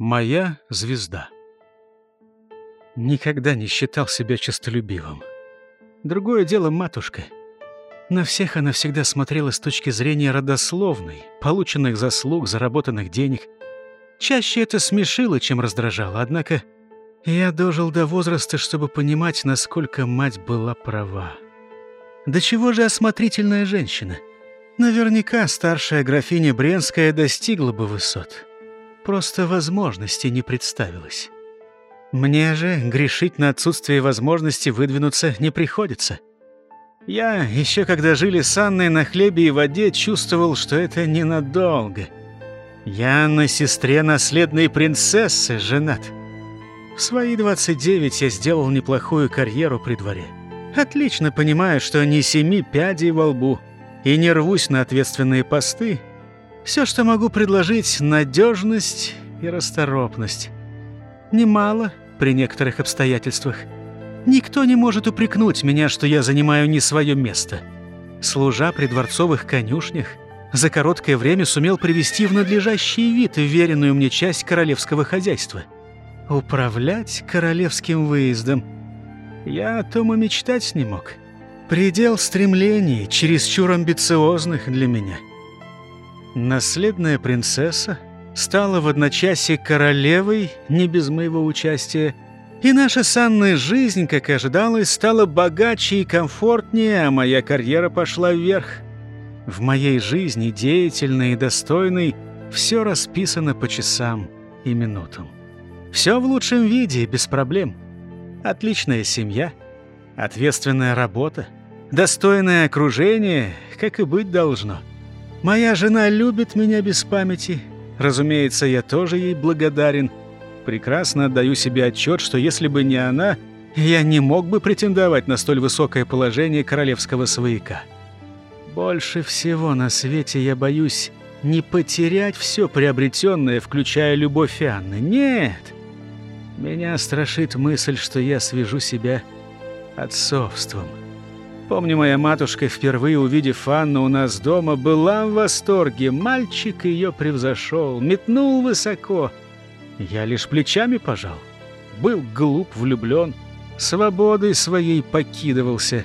Моя звезда. Никогда не считал себя честолюбивым. Другое дело матушка. На всех она всегда смотрела с точки зрения родословной, полученных заслуг, заработанных денег. Чаще это смешило, чем раздражало, однако я дожил до возраста, чтобы понимать, насколько мать была права. До чего же осмотрительная женщина? Наверняка старшая графиня Бренская достигла бы высот. Просто возможности не представилось. Мне же грешить на отсутствие возможности выдвинуться не приходится. Я, еще когда жили с Анной на хлебе и воде, чувствовал, что это ненадолго. Я на сестре наследной принцессы женат. В свои 29 я сделал неплохую карьеру при дворе. Отлично понимаю, что не семи пядей во лбу и не рвусь на ответственные посты, все, что могу предложить, надежность и расторопность. Немало при некоторых обстоятельствах. Никто не может упрекнуть меня, что я занимаю не свое место. Служа при дворцовых конюшнях, за короткое время сумел привести в надлежащий вид веренную мне часть королевского хозяйства. Управлять королевским выездом. Я о том и мечтать не мог. Предел стремлений, чересчур амбициозных для меня — Наследная принцесса стала в одночасье королевой, не без моего участия, и наша санная жизнь, как и ожидалось, стала богаче и комфортнее, а моя карьера пошла вверх. В моей жизни, деятельной и достойной, все расписано по часам и минутам. Все в лучшем виде и без проблем. Отличная семья, ответственная работа, достойное окружение, как и быть должно — Моя жена любит меня без памяти. Разумеется, я тоже ей благодарен. Прекрасно отдаю себе отчет, что если бы не она, я не мог бы претендовать на столь высокое положение королевского свояка. Больше всего на свете я боюсь не потерять все приобретенное, включая любовь Анны. Нет! Меня страшит мысль, что я свяжу себя отцовством. Помню, моя матушка, впервые увидев Анну у нас дома, была в восторге. Мальчик ее превзошел, метнул высоко. Я лишь плечами пожал. Был глуп, влюблен, свободой своей покидывался.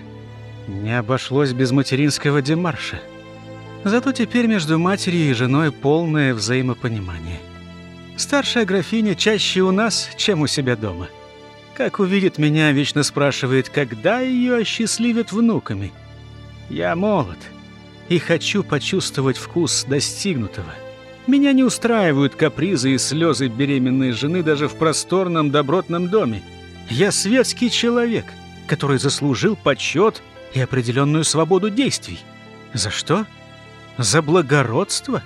Не обошлось без материнского демарша. Зато теперь между матерью и женой полное взаимопонимание. Старшая графиня чаще у нас, чем у себя дома. — как увидит меня, вечно спрашивает, когда ее осчастливят внуками. Я молод и хочу почувствовать вкус достигнутого. Меня не устраивают капризы и слезы беременной жены даже в просторном добротном доме. Я светский человек, который заслужил почет и определенную свободу действий. За что? За благородство?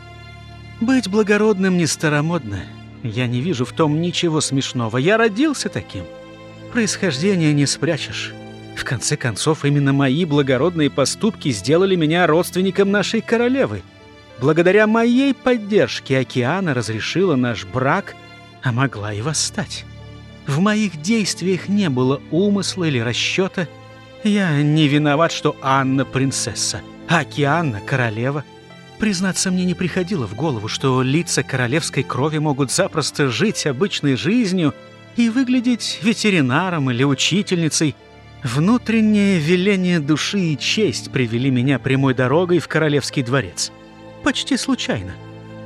Быть благородным не старомодно. Я не вижу в том ничего смешного. Я родился таким. Происхождение не спрячешь. В конце концов, именно мои благородные поступки сделали меня родственником нашей королевы. Благодаря моей поддержке Океана разрешила наш брак, а могла и восстать. В моих действиях не было умысла или расчета. Я не виноват, что Анна принцесса, а Океанна королева. Признаться, мне не приходило в голову, что лица королевской крови могут запросто жить обычной жизнью – и выглядеть ветеринаром или учительницей. Внутреннее веление души и честь привели меня прямой дорогой в Королевский дворец. Почти случайно.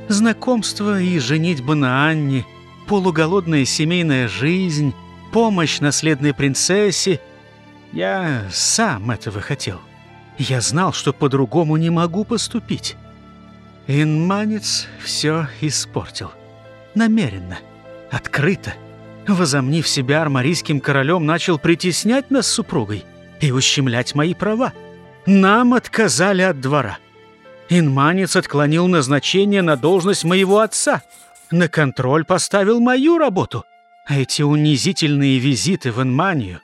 Знакомство и женитьба на Анне, полуголодная семейная жизнь, помощь наследной принцессе. Я сам этого хотел. Я знал, что по-другому не могу поступить. Инманец все испортил. Намеренно. Открыто возомнив себя армарийским королем, начал притеснять нас с супругой и ущемлять мои права. Нам отказали от двора. Инманец отклонил назначение на должность моего отца. На контроль поставил мою работу. Эти унизительные визиты в Инманию...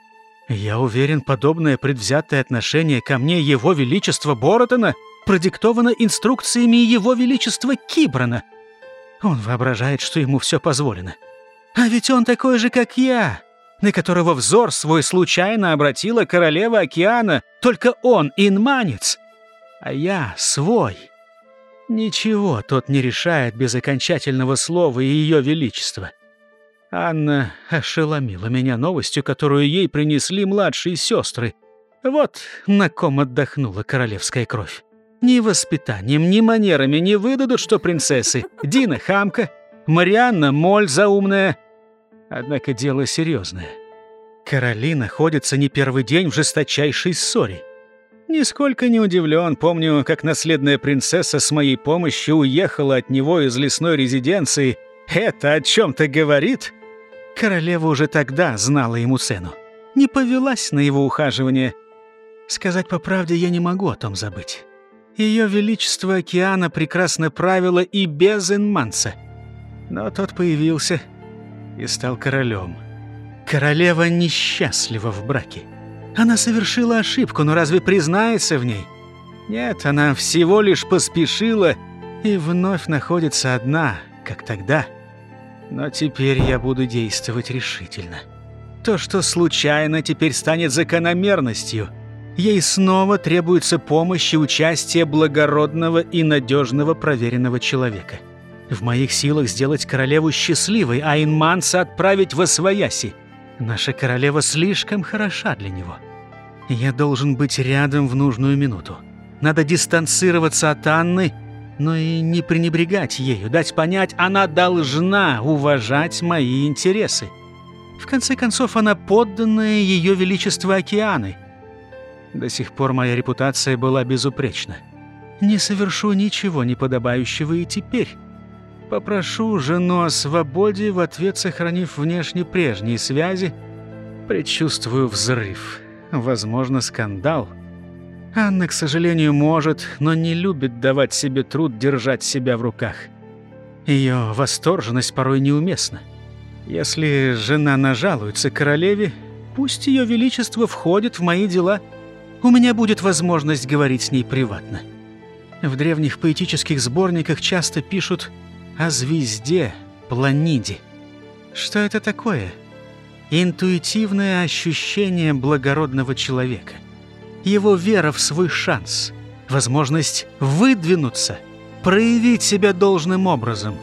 Я уверен, подобное предвзятое отношение ко мне Его Величества Боротона продиктовано инструкциями Его Величества Кибрана. Он воображает, что ему все позволено. А ведь он такой же, как я, на которого взор свой случайно обратила королева океана, только он инманец, а я свой. Ничего тот не решает без окончательного слова и ее величества. Анна ошеломила меня новостью, которую ей принесли младшие сестры. Вот на ком отдохнула королевская кровь. Ни воспитанием, ни манерами не выдадут, что принцессы. Дина хамка, Марианна моль заумная. Однако дело серьезное. Короли находятся не первый день в жесточайшей ссоре. Нисколько не удивлен, помню, как наследная принцесса с моей помощью уехала от него из лесной резиденции. Это о чем-то говорит? Королева уже тогда знала ему цену. Не повелась на его ухаживание. Сказать по правде, я не могу о том забыть. Ее Величество Океана прекрасно правило и без Инманса. Но тот появился и стал королем. Королева несчастлива в браке. Она совершила ошибку, но разве признается в ней? Нет, она всего лишь поспешила и вновь находится одна, как тогда. Но теперь я буду действовать решительно. То, что случайно, теперь станет закономерностью. Ей снова требуется помощь и участие благородного и надежного проверенного человека. В моих силах сделать королеву счастливой, а Инманса отправить во свояси. Наша королева слишком хороша для него. Я должен быть рядом в нужную минуту. Надо дистанцироваться от Анны, но и не пренебрегать ею, дать понять, она должна уважать мои интересы. В конце концов, она подданная Ее Величества Океаны. До сих пор моя репутация была безупречна. Не совершу ничего неподобающего и теперь. Попрошу жену о свободе, в ответ сохранив внешне прежние связи. Предчувствую взрыв. Возможно, скандал. Анна, к сожалению, может, но не любит давать себе труд держать себя в руках. Ее восторженность порой неуместна. Если жена нажалуется королеве, пусть ее величество входит в мои дела. У меня будет возможность говорить с ней приватно. В древних поэтических сборниках часто пишут о звезде Планиде. Что это такое? Интуитивное ощущение благородного человека. Его вера в свой шанс. Возможность выдвинуться, проявить себя должным образом.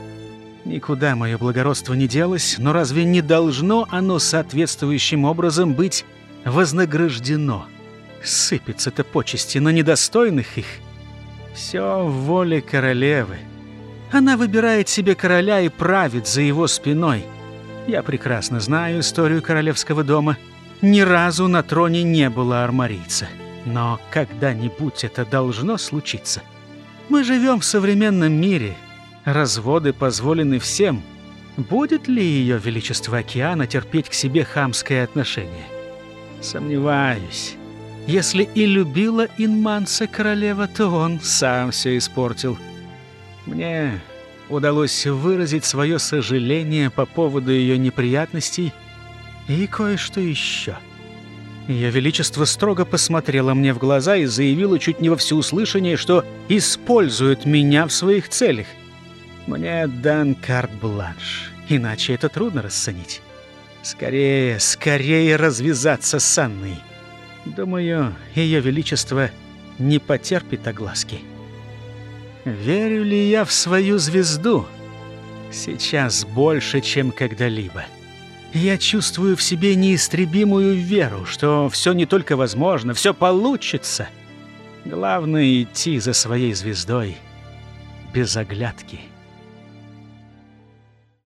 Никуда мое благородство не делось, но разве не должно оно соответствующим образом быть вознаграждено? Сыпется-то почести на недостойных их. Все в воле королевы. Она выбирает себе короля и правит за его спиной. Я прекрасно знаю историю королевского дома. Ни разу на троне не было армарийца. Но когда-нибудь это должно случиться. Мы живем в современном мире. Разводы позволены всем. Будет ли ее Величество Океана терпеть к себе хамское отношение? Сомневаюсь. Если и любила Инманса королева, то он сам все испортил. Мне удалось выразить свое сожаление по поводу ее неприятностей и кое-что еще. Ее Величество строго посмотрело мне в глаза и заявило чуть не во всеуслышание, что использует меня в своих целях. Мне дан карт-бланш, иначе это трудно расценить. Скорее, скорее развязаться с Анной. Думаю, Ее Величество не потерпит огласки. Верю ли я в свою звезду? Сейчас больше, чем когда-либо. Я чувствую в себе неистребимую веру, что все не только возможно, все получится. Главное идти за своей звездой без оглядки.